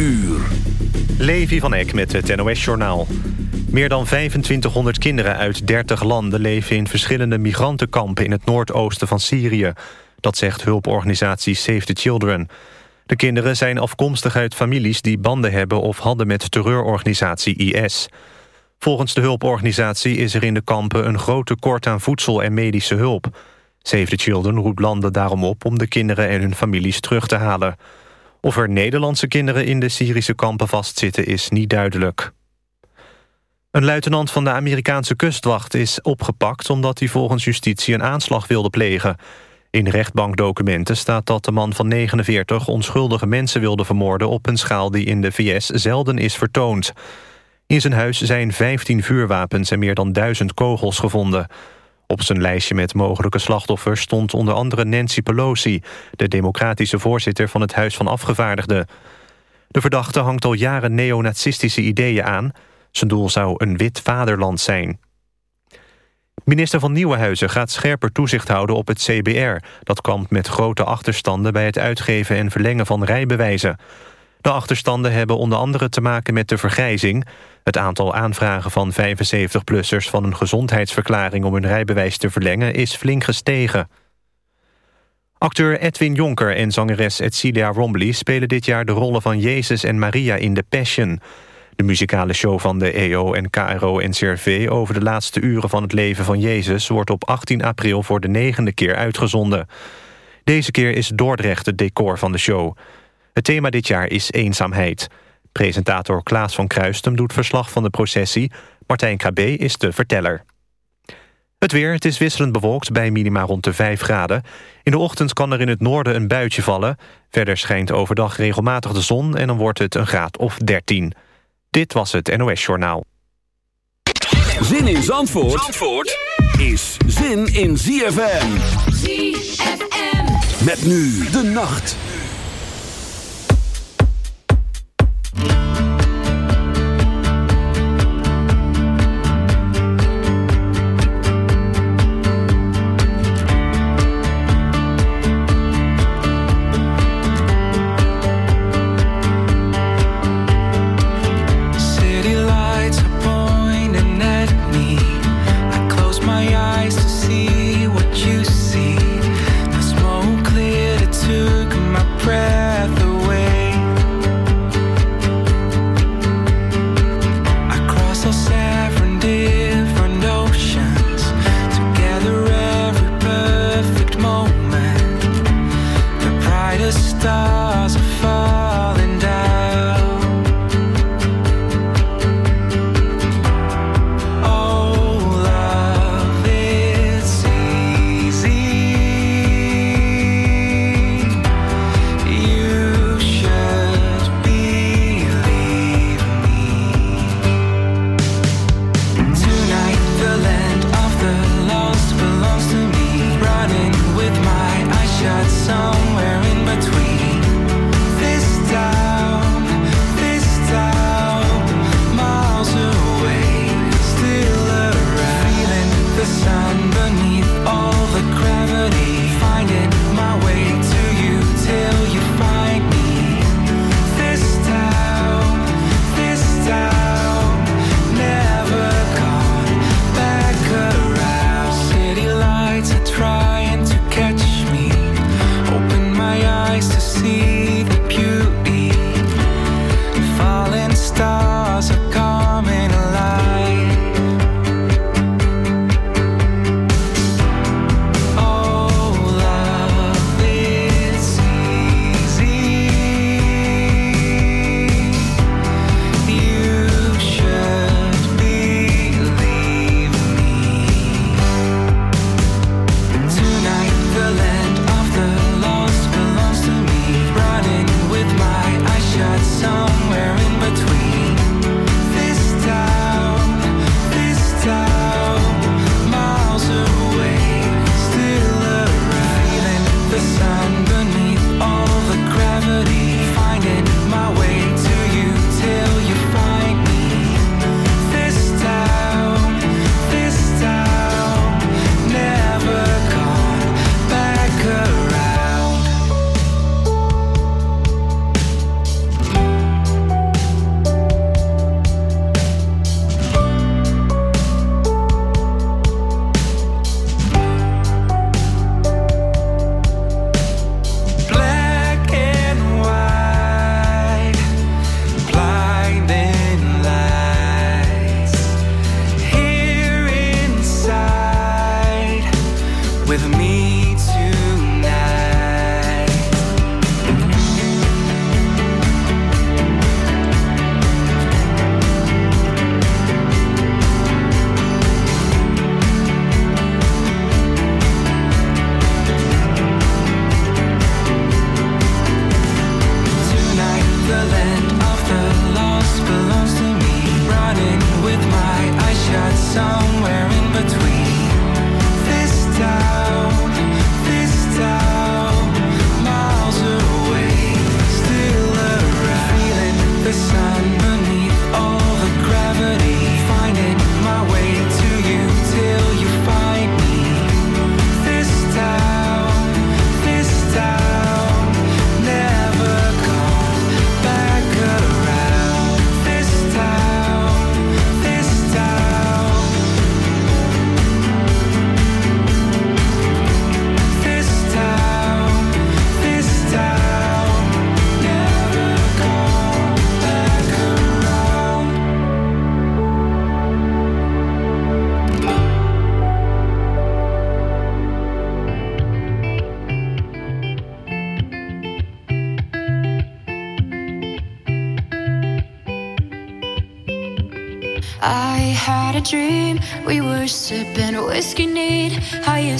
uur. Levi van Eck met het NOS-journaal. Meer dan 2500 kinderen uit 30 landen leven in verschillende migrantenkampen in het noordoosten van Syrië. Dat zegt hulporganisatie Save the Children. De kinderen zijn afkomstig uit families die banden hebben of hadden met terreurorganisatie IS. Volgens de hulporganisatie is er in de kampen een groot tekort aan voedsel en medische hulp. Save the Children roept landen daarom op om de kinderen en hun families terug te halen. Of er Nederlandse kinderen in de Syrische kampen vastzitten is niet duidelijk. Een luitenant van de Amerikaanse kustwacht is opgepakt... omdat hij volgens justitie een aanslag wilde plegen. In rechtbankdocumenten staat dat de man van 49 onschuldige mensen wilde vermoorden... op een schaal die in de VS zelden is vertoond. In zijn huis zijn 15 vuurwapens en meer dan 1000 kogels gevonden... Op zijn lijstje met mogelijke slachtoffers stond onder andere Nancy Pelosi... de democratische voorzitter van het Huis van Afgevaardigden. De verdachte hangt al jaren neonazistische ideeën aan. Zijn doel zou een wit vaderland zijn. Minister van Nieuwenhuizen gaat scherper toezicht houden op het CBR. Dat kwam met grote achterstanden bij het uitgeven en verlengen van rijbewijzen. De achterstanden hebben onder andere te maken met de vergrijzing. Het aantal aanvragen van 75-plussers van een gezondheidsverklaring... om hun rijbewijs te verlengen is flink gestegen. Acteur Edwin Jonker en zangeres Edcilia Rombly... spelen dit jaar de rollen van Jezus en Maria in The Passion. De muzikale show van de EO en KRO-NCRV... over de laatste uren van het leven van Jezus... wordt op 18 april voor de negende keer uitgezonden. Deze keer is Dordrecht het decor van de show... Het thema dit jaar is eenzaamheid. Presentator Klaas van Kruistum doet verslag van de processie. Martijn KB is de verteller. Het weer, het is wisselend bewolkt bij minima rond de 5 graden. In de ochtend kan er in het noorden een buitje vallen. Verder schijnt overdag regelmatig de zon en dan wordt het een graad of 13. Dit was het NOS Journaal. Zin in Zandvoort, Zandvoort is zin in ZFM. ZFM. Met nu de nacht. Thank you.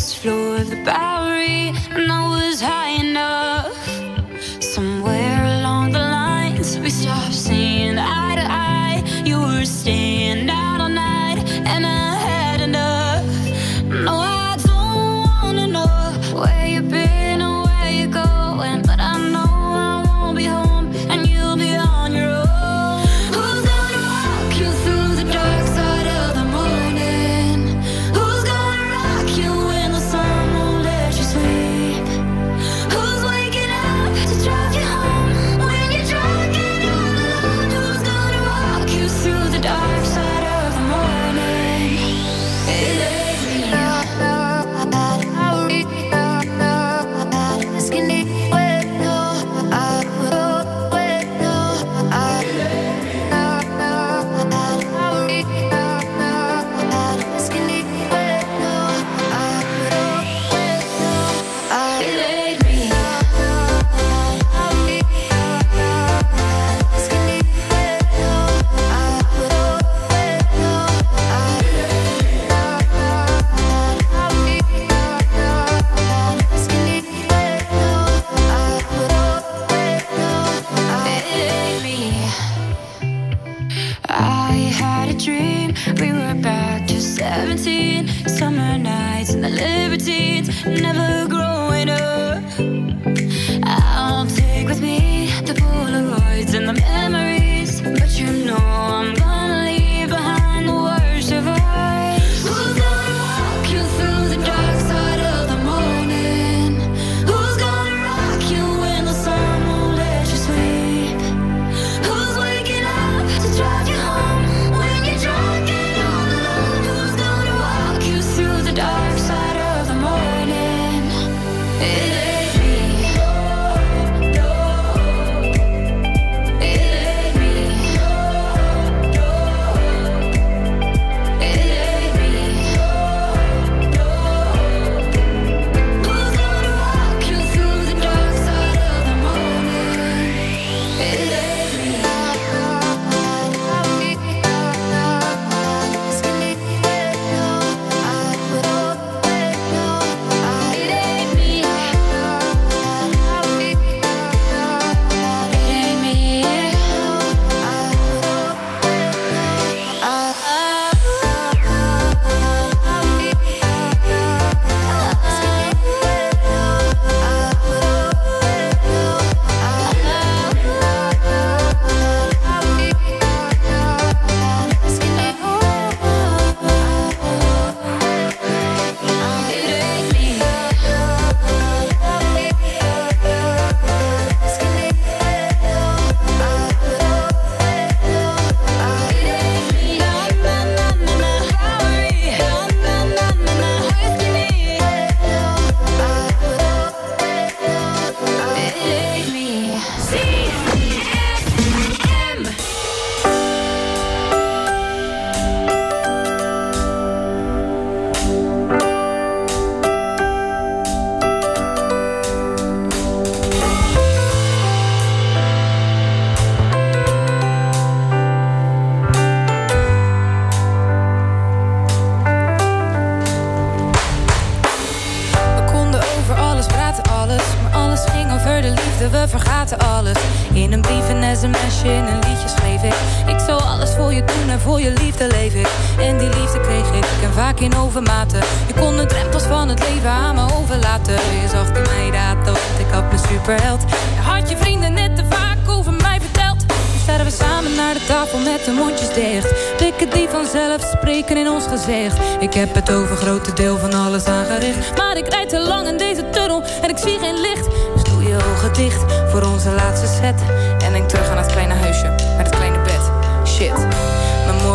first floor of the back.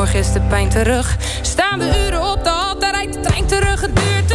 Gisteren is de pijn terug. Staan de uren op de hal, daar rijdt de trein terug. Het duurt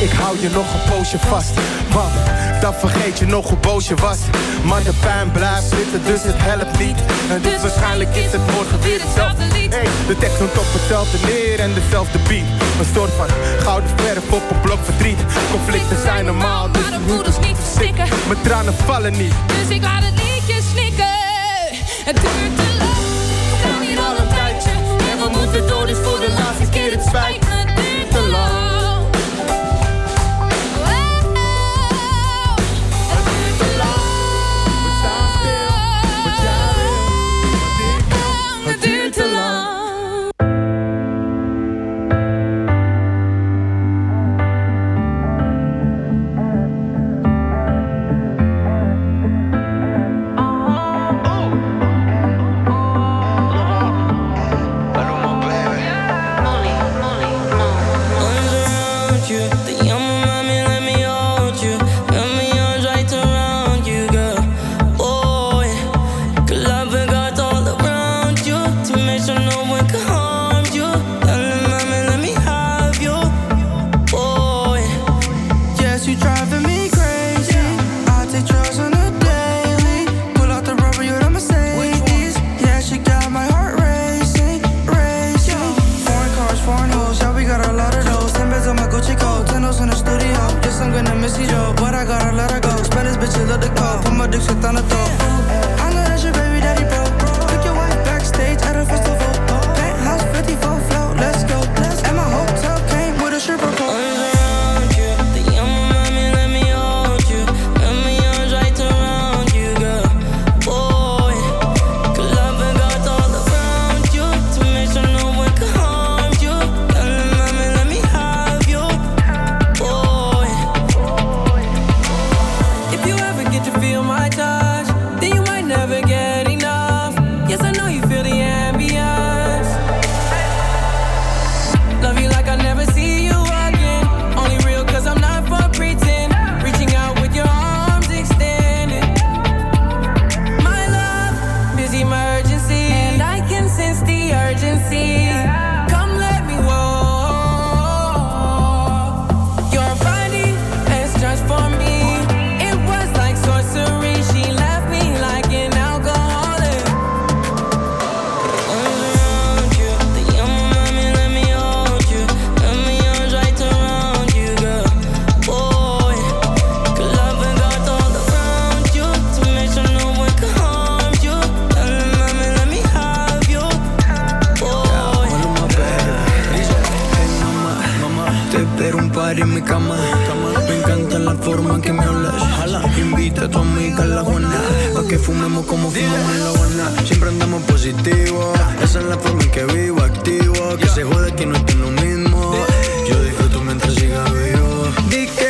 ik hou je nog een poosje vast. Want dan vergeet je nog hoe boos je was. Maar de pijn blijft zitten, dus het helpt niet. En dus waarschijnlijk is het morgen weer hetzelfde lied. Hey, de tekst komt op hetzelfde neer en dezelfde beat. Een soort van gouden verf op een blok verdriet. Conflicten zijn normaal, dus maar de voeders niet verstikken. Mijn tranen vallen niet. Dus ik laat het liedje snikken. Het duurt te lang. We staan hier al een tijdje. En we moeten door, dus the young en mi cama. Me encanta la forma que me hablas. Invita a tu amiga a la Juana. Pa' que fumemos como fumamos en la Habana. Siempre andamos positivo. Esa es la forma en que vivo, activo. Que se jode que no estoy lo mismo. Yo disfruto mientras siga vivo.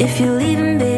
If you're leaving, baby.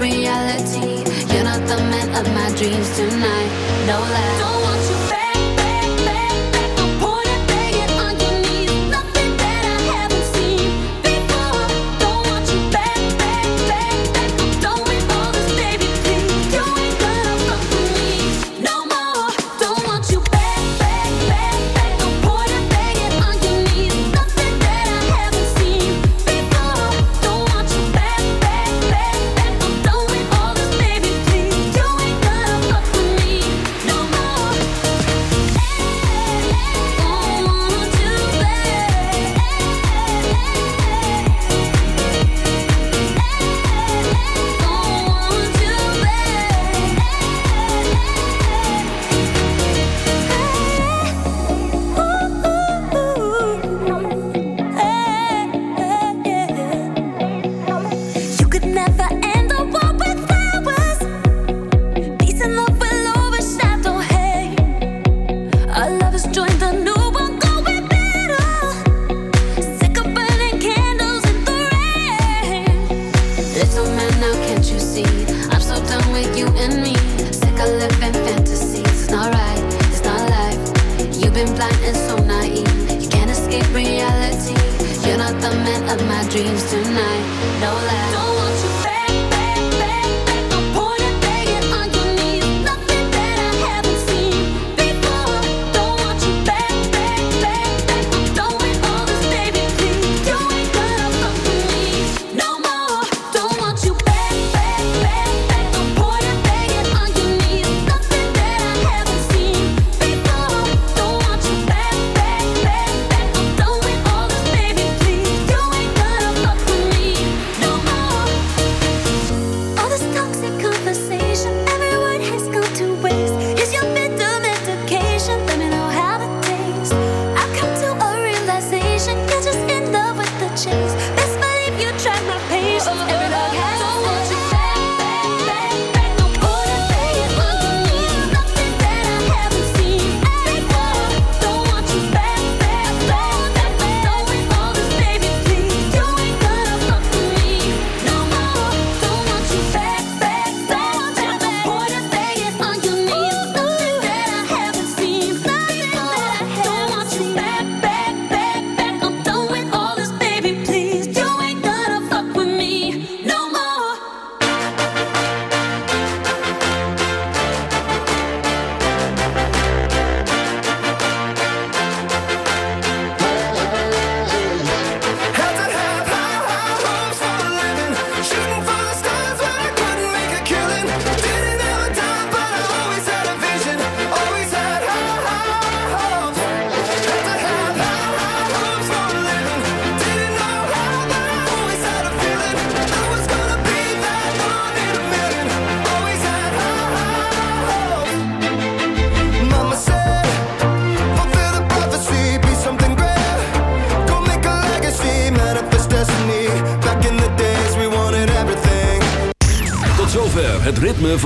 reality. You're not the man of my dreams tonight. No lie. Don't want you